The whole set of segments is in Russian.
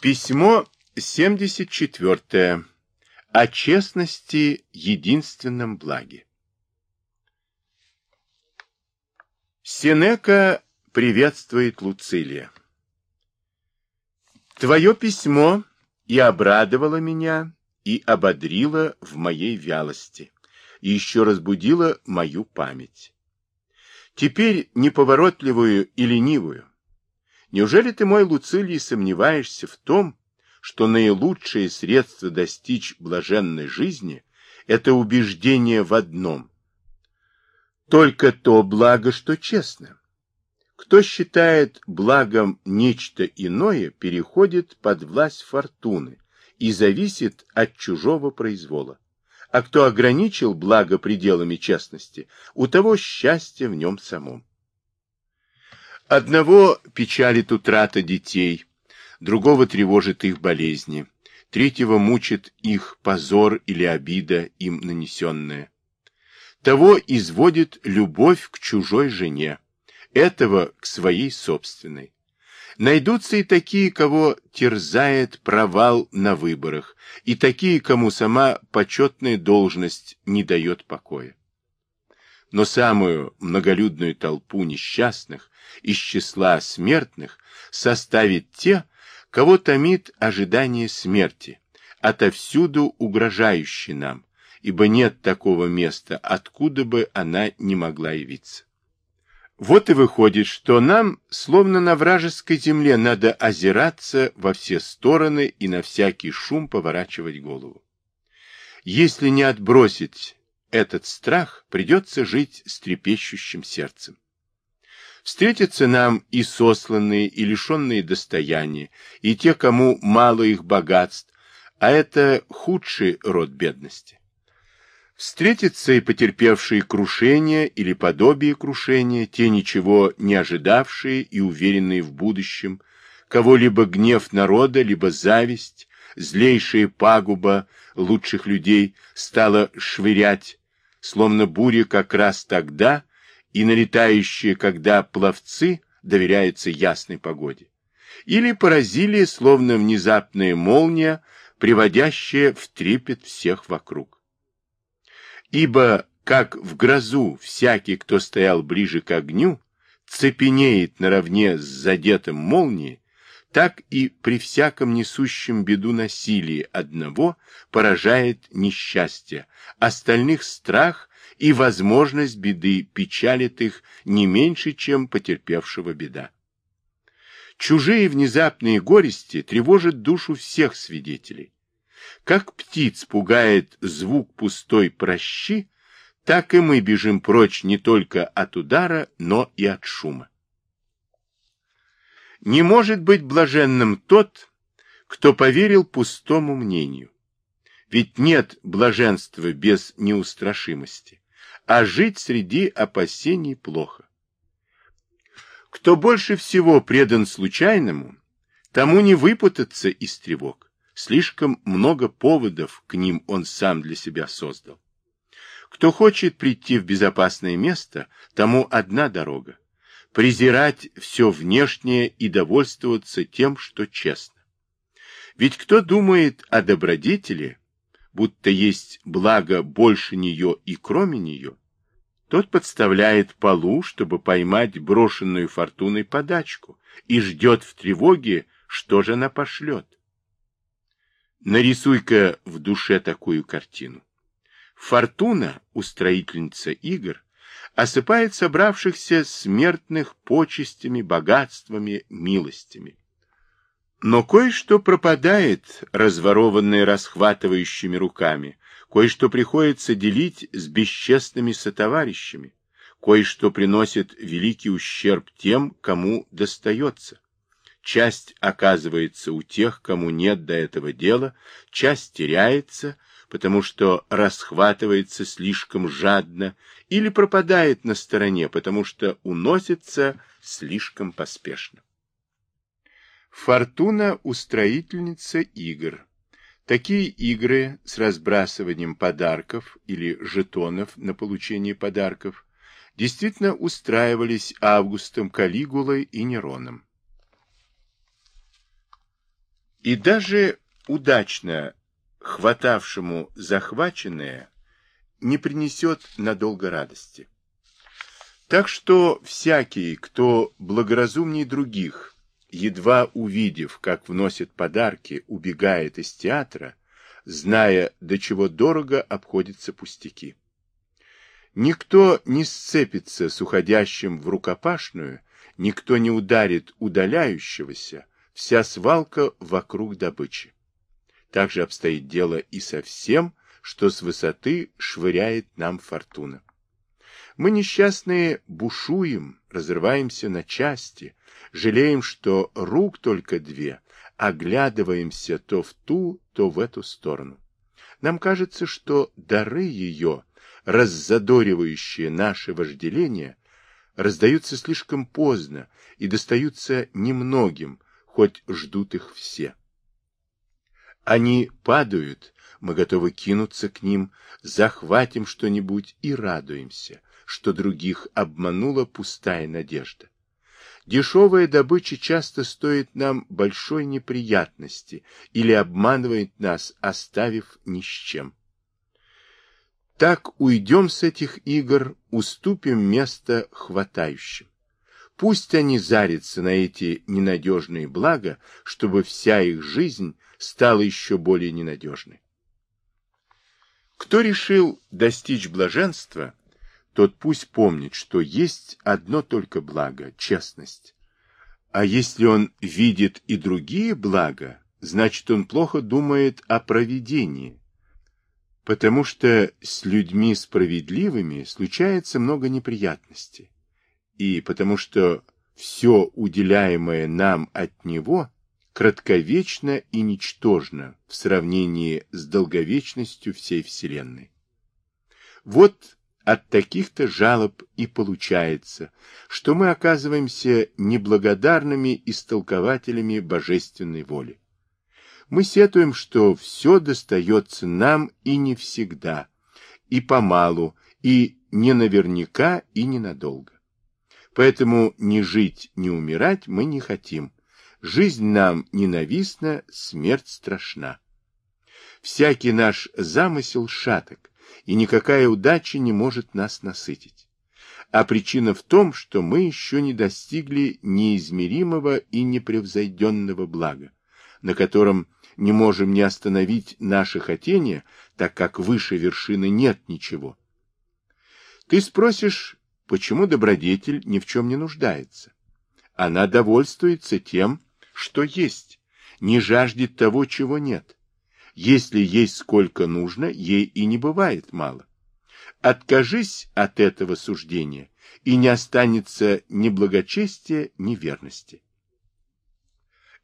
Письмо 74. О честности единственном благе. Сенека приветствует Луцилия. Твое письмо и обрадовало меня, и ободрило в моей вялости, и еще разбудило мою память. Теперь неповоротливую и ленивую, Неужели ты, мой Луцилий, сомневаешься в том, что наилучшее средство достичь блаженной жизни – это убеждение в одном. Только то благо, что честно. Кто считает благом нечто иное, переходит под власть фортуны и зависит от чужого произвола. А кто ограничил благо пределами честности, у того счастье в нем самом. Одного печалит утрата детей, другого тревожит их болезни, третьего мучит их позор или обида им нанесенная. Того изводит любовь к чужой жене, этого к своей собственной. Найдутся и такие, кого терзает провал на выборах, и такие, кому сама почетная должность не дает покоя но самую многолюдную толпу несчастных из числа смертных составит те, кого томит ожидание смерти, отовсюду угрожающей нам, ибо нет такого места, откуда бы она не могла явиться. Вот и выходит, что нам, словно на вражеской земле, надо озираться во все стороны и на всякий шум поворачивать голову. Если не отбросить этот страх, придется жить с трепещущим сердцем. Встретятся нам и сосланные, и лишенные достояния, и те, кому мало их богатств, а это худший род бедности. Встретятся и потерпевшие крушение или подобие крушения, те ничего не ожидавшие и уверенные в будущем, кого либо гнев народа, либо зависть, злейшая пагуба лучших людей стала швырять словно буря как раз тогда и налетающие, когда пловцы доверяются ясной погоде. Или поразили, словно внезапная молния, приводящая в трепет всех вокруг. Ибо, как в грозу всякий, кто стоял ближе к огню, цепенеет наравне с задетым молнией, так и при всяком несущем беду насилии одного поражает несчастье, остальных страх и возможность беды печалит их не меньше, чем потерпевшего беда. Чужие внезапные горести тревожат душу всех свидетелей. Как птиц пугает звук пустой прощи, так и мы бежим прочь не только от удара, но и от шума. Не может быть блаженным тот, кто поверил пустому мнению. Ведь нет блаженства без неустрашимости, а жить среди опасений плохо. Кто больше всего предан случайному, тому не выпутаться из тревог. Слишком много поводов к ним он сам для себя создал. Кто хочет прийти в безопасное место, тому одна дорога презирать все внешнее и довольствоваться тем, что честно. Ведь кто думает о добродетели, будто есть благо больше нее и кроме нее, тот подставляет полу, чтобы поймать брошенную фортуной подачку, и ждет в тревоге, что же она пошлет. Нарисуй-ка в душе такую картину. Фортуна, устроительница игр, осыпает собравшихся смертных почестями, богатствами, милостями. Но кое-что пропадает, разворованное расхватывающими руками, кое-что приходится делить с бесчестными сотоварищами, кое-что приносит великий ущерб тем, кому достается. Часть оказывается у тех, кому нет до этого дела, часть теряется, потому что расхватывается слишком жадно или пропадает на стороне, потому что уносится слишком поспешно. Фортуна – устроительница игр. Такие игры с разбрасыванием подарков или жетонов на получение подарков действительно устраивались Августом Калигулой и Нероном. И даже удачно хватавшему захваченное не принесет надолго радости. Так что всякий, кто благоразумней других, едва увидев, как вносит подарки, убегает из театра, зная, до чего дорого обходятся пустяки. Никто не сцепится с уходящим в рукопашную, никто не ударит удаляющегося, вся свалка вокруг добычи. Так же обстоит дело и со всем, что с высоты швыряет нам фортуна. Мы несчастные бушуем, разрываемся на части, жалеем, что рук только две, оглядываемся то в ту, то в эту сторону. Нам кажется, что дары ее, раззадоривающие наше вожделение, раздаются слишком поздно и достаются немногим, хоть ждут их все. Они падают, мы готовы кинуться к ним, захватим что-нибудь и радуемся, что других обманула пустая надежда. Дешевая добыча часто стоит нам большой неприятности или обманывает нас, оставив ни с чем. Так уйдем с этих игр, уступим место хватающим. Пусть они зарятся на эти ненадежные блага, чтобы вся их жизнь стала еще более ненадежной. Кто решил достичь блаженства, тот пусть помнит, что есть одно только благо – честность. А если он видит и другие блага, значит он плохо думает о провидении, потому что с людьми справедливыми случается много неприятностей, и потому что все уделяемое нам от него кратковечно и ничтожно в сравнении с долговечностью всей Вселенной. Вот от таких-то жалоб и получается, что мы оказываемся неблагодарными истолкователями божественной воли. Мы сетуем, что все достается нам и не всегда, и помалу, и не наверняка, и ненадолго. Поэтому ни жить, ни умирать мы не хотим. Жизнь нам ненавистна, смерть страшна. Всякий наш замысел шаток, и никакая удача не может нас насытить. А причина в том, что мы еще не достигли неизмеримого и непревзойденного блага, на котором не можем не остановить наше хотение, так как выше вершины нет ничего. Ты спросишь, почему добродетель ни в чем не нуждается? Она довольствуется тем, что есть, не жаждет того, чего нет. Если есть сколько нужно, ей и не бывает мало. Откажись от этого суждения, и не останется ни благочестия, ни верности.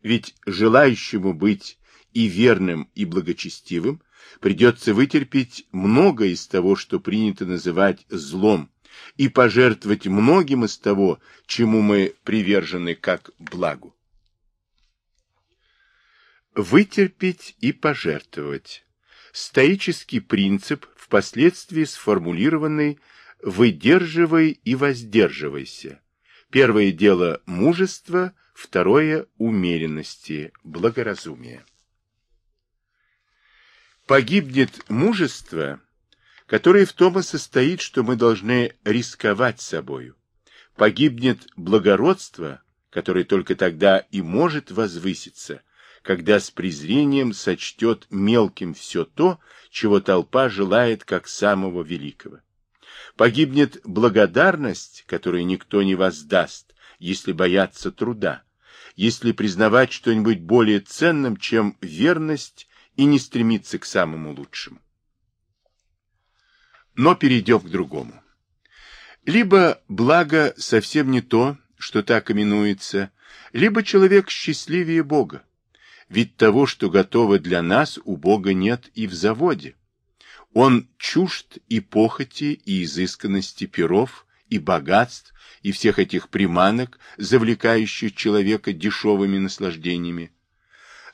Ведь желающему быть и верным, и благочестивым придется вытерпеть многое из того, что принято называть злом, и пожертвовать многим из того, чему мы привержены как благу. Вытерпеть и пожертвовать. Стоический принцип, впоследствии сформулированный «выдерживай и воздерживайся». Первое дело мужества, второе – умеренности, благоразумия. Погибнет мужество, которое в том и состоит, что мы должны рисковать собою. Погибнет благородство, которое только тогда и может возвыситься, когда с презрением сочтет мелким все то, чего толпа желает как самого великого. Погибнет благодарность, которую никто не воздаст, если бояться труда, если признавать что-нибудь более ценным, чем верность, и не стремиться к самому лучшему. Но перейдем к другому. Либо благо совсем не то, что так именуется, либо человек счастливее Бога. Ведь того, что готово для нас, у Бога нет и в заводе. Он чужд и похоти, и изысканности перов, и богатств, и всех этих приманок, завлекающих человека дешевыми наслаждениями.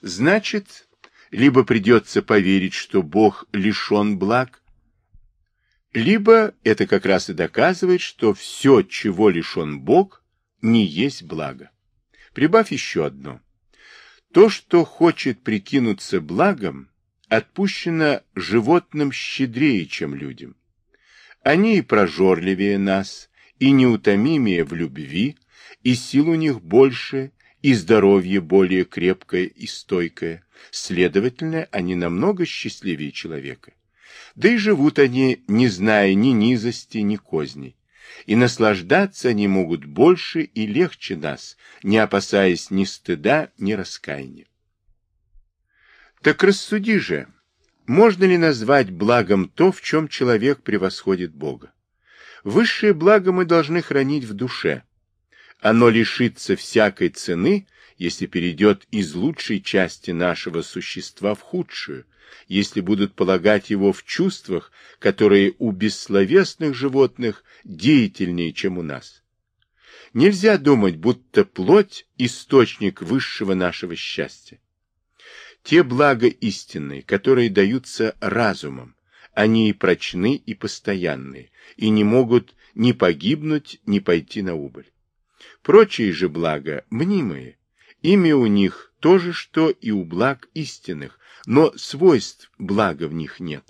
Значит, либо придется поверить, что Бог лишен благ, либо это как раз и доказывает, что все, чего лишен Бог, не есть благо. Прибавь еще одно – То, что хочет прикинуться благом, отпущено животным щедрее, чем людям. Они и прожорливее нас, и неутомимее в любви, и сил у них больше, и здоровье более крепкое и стойкое. Следовательно, они намного счастливее человека. Да и живут они, не зная ни низости, ни козней. И наслаждаться они могут больше и легче нас, не опасаясь ни стыда, ни раскаяния. Так рассуди же, можно ли назвать благом то, в чем человек превосходит Бога? Высшее благо мы должны хранить в душе. Оно лишится всякой цены, если перейдет из лучшей части нашего существа в худшую, если будут полагать его в чувствах, которые у бессловесных животных деятельнее, чем у нас. Нельзя думать, будто плоть – источник высшего нашего счастья. Те блага истинные, которые даются разумом, они и прочны, и постоянные, и не могут ни погибнуть, ни пойти на убыль. Прочие же блага мнимые, ими у них то же, что и у благ истинных, но свойств блага в них нет.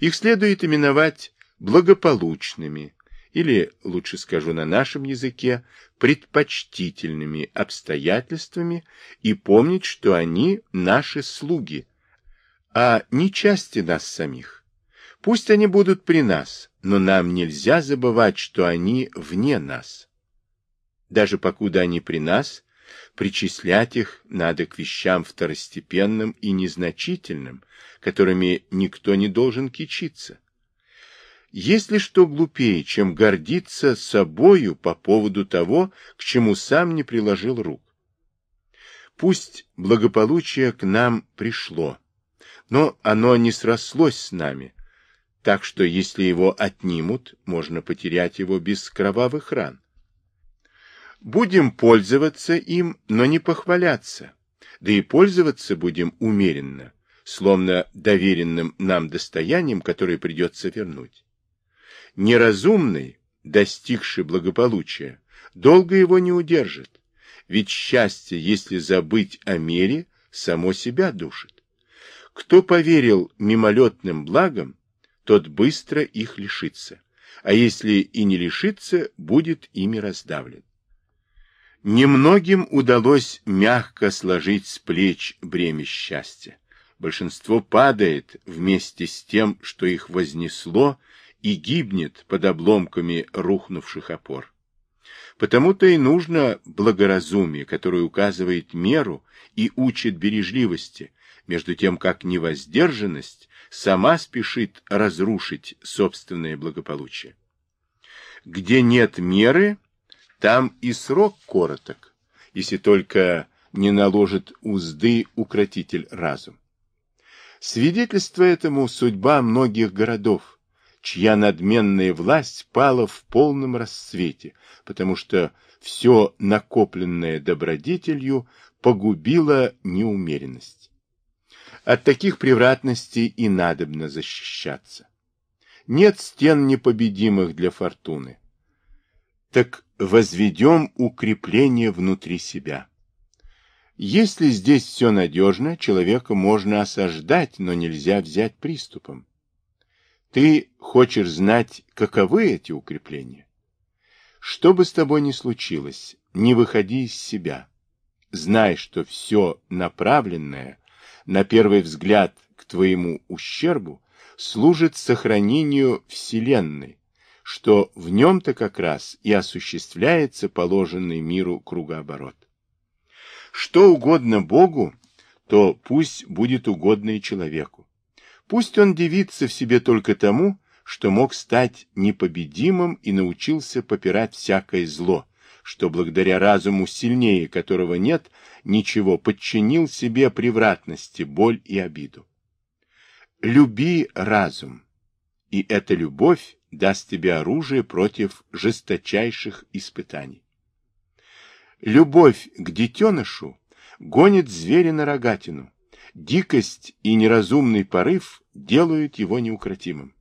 Их следует именовать благополучными, или, лучше скажу на нашем языке, предпочтительными обстоятельствами и помнить, что они наши слуги, а не части нас самих. Пусть они будут при нас, но нам нельзя забывать, что они вне нас. Даже покуда они при нас, причислять их надо к вещам второстепенным и незначительным, которыми никто не должен кичиться. Есть ли что глупее, чем гордиться собою по поводу того, к чему сам не приложил рук? Пусть благополучие к нам пришло, но оно не срослось с нами, так что если его отнимут, можно потерять его без кровавых ран. Будем пользоваться им, но не похваляться. Да и пользоваться будем умеренно, словно доверенным нам достоянием, которое придется вернуть. Неразумный, достигший благополучия, долго его не удержит, ведь счастье, если забыть о мере, само себя душит. Кто поверил мимолетным благам, тот быстро их лишится, а если и не лишится, будет ими раздавлен. Немногим удалось мягко сложить с плеч бремя счастья. Большинство падает вместе с тем, что их вознесло, и гибнет под обломками рухнувших опор. Потому-то и нужно благоразумие, которое указывает меру и учит бережливости, между тем как невоздержанность сама спешит разрушить собственное благополучие. Где нет меры, там и срок короток, если только не наложит узды укротитель разум. Свидетельство этому судьба многих городов, чья надменная власть пала в полном расцвете, потому что все накопленное добродетелью погубило неумеренность. От таких превратностей и надобно защищаться. Нет стен непобедимых для фортуны. Так возведем укрепление внутри себя. Если здесь все надежно, человека можно осаждать, но нельзя взять приступом. Ты хочешь знать, каковы эти укрепления? Что бы с тобой ни случилось, не выходи из себя. Знай, что все направленное, на первый взгляд, к твоему ущербу, служит сохранению Вселенной, что в нем-то как раз и осуществляется положенный миру кругооборот. Что угодно Богу, то пусть будет угодно и человеку. Пусть он дивится в себе только тому, что мог стать непобедимым и научился попирать всякое зло, что благодаря разуму сильнее которого нет ничего, подчинил себе превратности, боль и обиду. Люби разум, и эта любовь даст тебе оружие против жесточайших испытаний. Любовь к детенышу гонит зверя на рогатину. Дикость и неразумный порыв делают его неукротимым.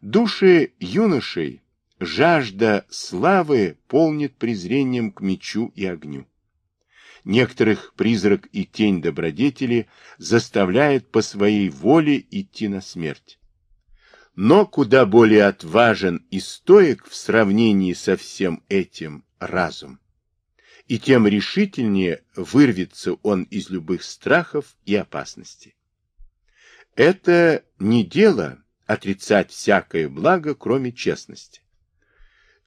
Души юношей жажда славы полнит презрением к мечу и огню. некоторых призрак и тень добродетели заставляет по своей воле идти на смерть. Но куда более отважен и стоек в сравнении со всем этим разум. И тем решительнее вырвется он из любых страхов и опасностей. Это не дело отрицать всякое благо, кроме честности.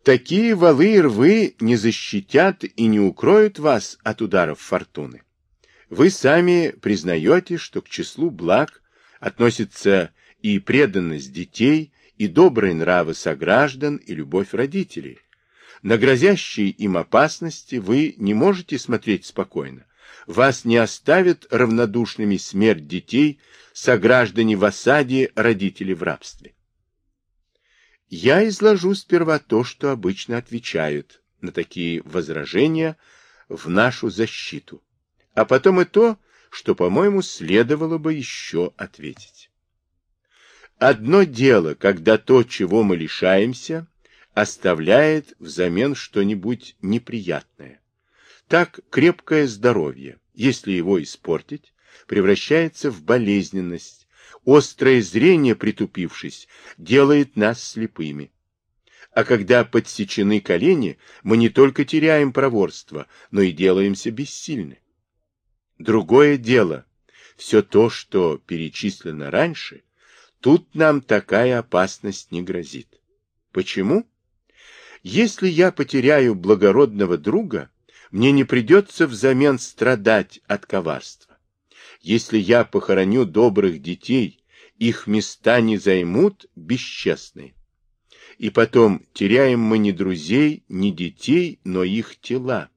Такие валы и рвы не защитят и не укроют вас от ударов фортуны. Вы сами признаете, что к числу благ относится и преданность детей, и добрые нравы сограждан, и любовь родителей. На грозящие им опасности вы не можете смотреть спокойно. Вас не оставят равнодушными смерть детей, сограждане в осаде, родители в рабстве. Я изложу сперва то, что обычно отвечают на такие возражения в нашу защиту, а потом и то, что, по-моему, следовало бы еще ответить. Одно дело, когда то, чего мы лишаемся, оставляет взамен что-нибудь неприятное. Так крепкое здоровье, если его испортить, превращается в болезненность, Острое зрение, притупившись, делает нас слепыми. А когда подсечены колени, мы не только теряем проворство, но и делаемся бессильны. Другое дело, все то, что перечислено раньше, тут нам такая опасность не грозит. Почему? Если я потеряю благородного друга, мне не придется взамен страдать от коварства. Если я похороню добрых детей, их места не займут бесчестные. И потом, теряем мы не друзей, не детей, но их тела.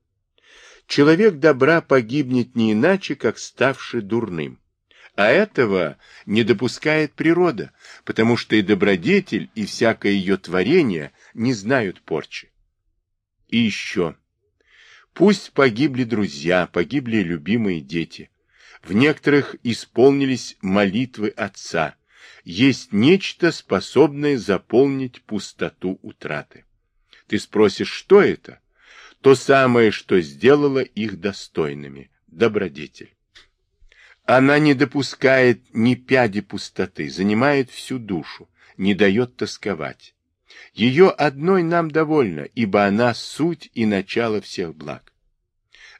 Человек добра погибнет не иначе, как ставший дурным. А этого не допускает природа, потому что и добродетель, и всякое ее творение не знают порчи. И еще. Пусть погибли друзья, погибли любимые дети. В некоторых исполнились молитвы отца. Есть нечто, способное заполнить пустоту утраты. Ты спросишь, что это? То самое, что сделало их достойными. Добродетель. Она не допускает ни пяди пустоты, занимает всю душу, не дает тосковать. Ее одной нам довольно, ибо она суть и начало всех благ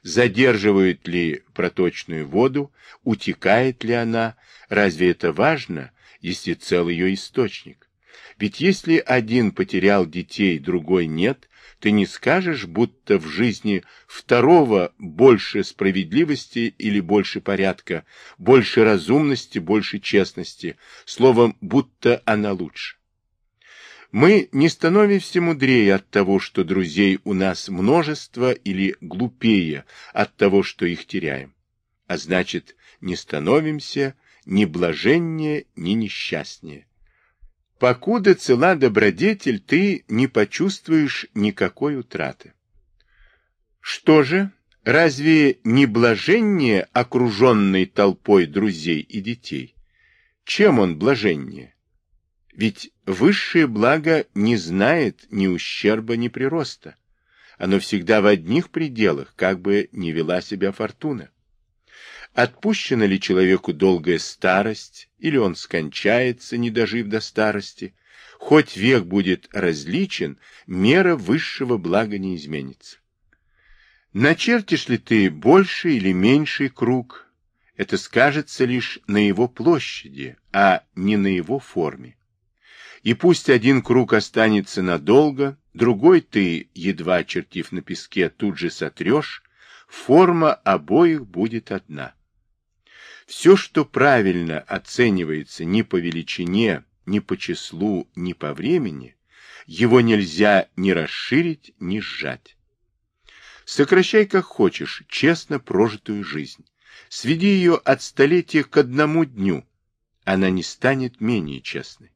задерживают ли проточную воду, утекает ли она, разве это важно, если цел ее источник? Ведь если один потерял детей, другой нет, ты не скажешь, будто в жизни второго больше справедливости или больше порядка, больше разумности, больше честности, словом, будто она лучше. Мы не становимся мудрее от того, что друзей у нас множество, или глупее от того, что их теряем. А значит, не становимся ни блаженнее, ни несчастнее. Покуда цела добродетель, ты не почувствуешь никакой утраты. Что же, разве не блаженнее окруженной толпой друзей и детей? Чем он блаженнее? Ведь высшее благо не знает ни ущерба, ни прироста. Оно всегда в одних пределах, как бы ни вела себя фортуна. Отпущена ли человеку долгая старость, или он скончается, не дожив до старости, хоть век будет различен, мера высшего блага не изменится. Начертишь ли ты больший или меньший круг, это скажется лишь на его площади, а не на его форме и пусть один круг останется надолго, другой ты, едва очертив на песке, тут же сотрешь, форма обоих будет одна. Все, что правильно оценивается ни по величине, ни по числу, ни по времени, его нельзя ни расширить, ни сжать. Сокращай как хочешь честно прожитую жизнь. Сведи ее от столетия к одному дню. Она не станет менее честной.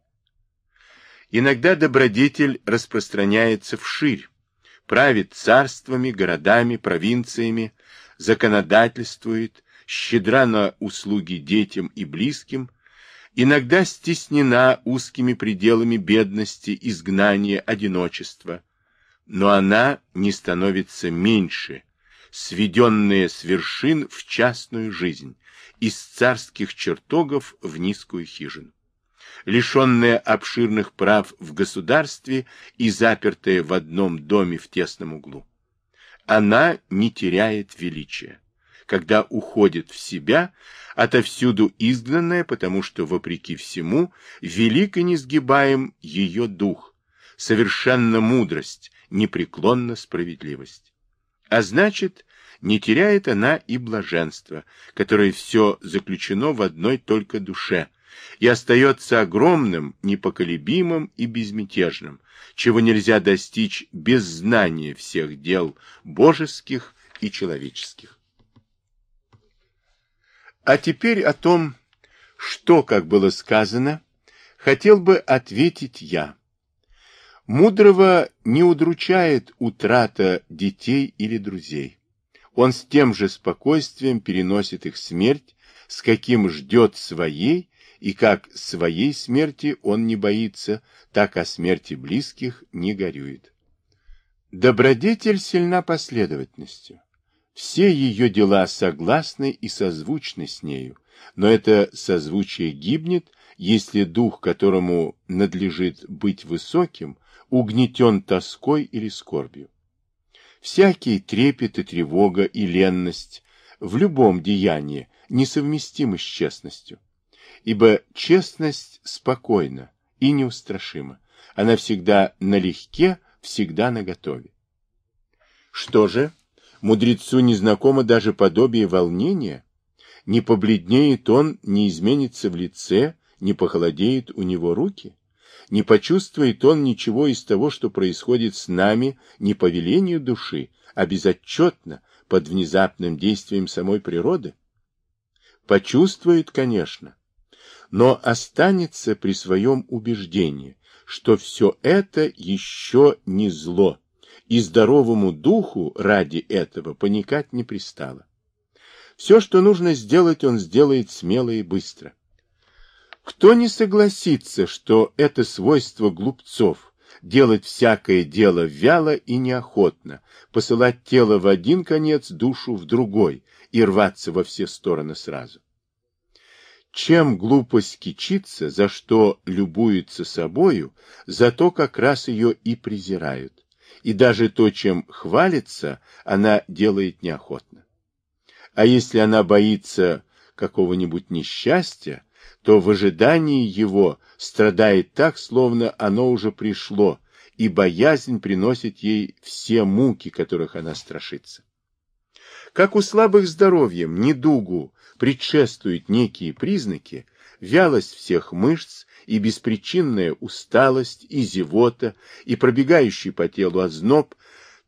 Иногда добродетель распространяется вширь, правит царствами, городами, провинциями, законодательствует, щедра на услуги детям и близким, иногда стеснена узкими пределами бедности, изгнания, одиночества, но она не становится меньше, сведенные с вершин в частную жизнь, из царских чертогов в низкую хижину. Лишенная обширных прав в государстве и запертая в одном доме в тесном углу. Она не теряет величия, когда уходит в себя, отовсюду изгнанная, потому что, вопреки всему, велик и несгибаем ее дух, совершенно мудрость, непреклонна справедливость. А значит, не теряет она и блаженство, которое все заключено в одной только душе, и остается огромным, непоколебимым и безмятежным, чего нельзя достичь без знания всех дел божеских и человеческих. А теперь о том, что, как было сказано, хотел бы ответить я. Мудрого не удручает утрата детей или друзей. Он с тем же спокойствием переносит их смерть, с каким ждет своей, и как своей смерти он не боится, так о смерти близких не горюет. Добродетель сильна последовательностью. Все ее дела согласны и созвучны с нею, но это созвучие гибнет, если дух, которому надлежит быть высоким, угнетен тоской или скорбью. Всякий трепет и тревога и ленность в любом деянии несовместимы с честностью, ибо честность спокойна и неустрашима, она всегда налегке, всегда наготове. Что же, мудрецу незнакомо даже подобие волнения, не побледнеет он, не изменится в лице, не похолодеют у него руки? не почувствует он ничего из того, что происходит с нами не по велению души, а безотчетно, под внезапным действием самой природы? Почувствует, конечно, но останется при своем убеждении, что все это еще не зло, и здоровому духу ради этого паникать не пристало. Все, что нужно сделать, он сделает смело и быстро. Кто не согласится, что это свойство глупцов – делать всякое дело вяло и неохотно, посылать тело в один конец, душу в другой и рваться во все стороны сразу? Чем глупость кичится, за что любуется собою, за то как раз ее и презирают. И даже то, чем хвалится, она делает неохотно. А если она боится какого-нибудь несчастья, то в ожидании его страдает так, словно оно уже пришло, и боязнь приносит ей все муки, которых она страшится. Как у слабых здоровьем недугу предшествуют некие признаки, вялость всех мышц и беспричинная усталость, и зевота, и пробегающий по телу озноб,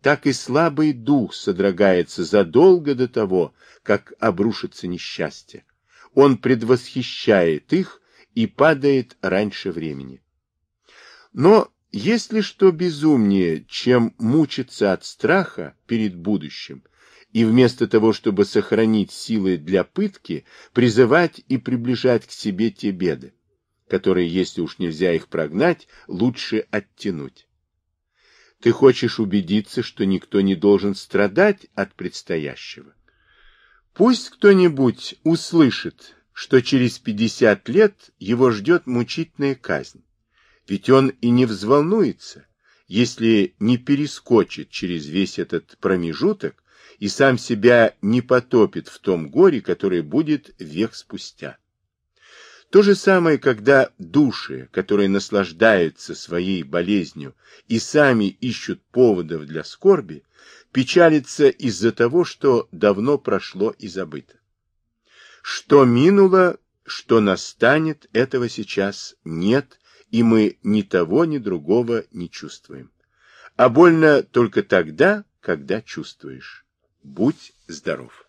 так и слабый дух содрогается задолго до того, как обрушится несчастье он предвосхищает их и падает раньше времени. Но есть ли что безумнее, чем мучиться от страха перед будущим, и вместо того, чтобы сохранить силы для пытки, призывать и приближать к себе те беды, которые, если уж нельзя их прогнать, лучше оттянуть? Ты хочешь убедиться, что никто не должен страдать от предстоящего? Пусть кто-нибудь услышит, что через пятьдесят лет его ждет мучительная казнь, ведь он и не взволнуется, если не перескочит через весь этот промежуток и сам себя не потопит в том горе, которое будет век спустя. То же самое, когда души, которые наслаждаются своей болезнью и сами ищут поводов для скорби, печалится из-за того, что давно прошло и забыто. Что минуло, что настанет, этого сейчас нет, и мы ни того, ни другого не чувствуем. А больно только тогда, когда чувствуешь. Будь здоров.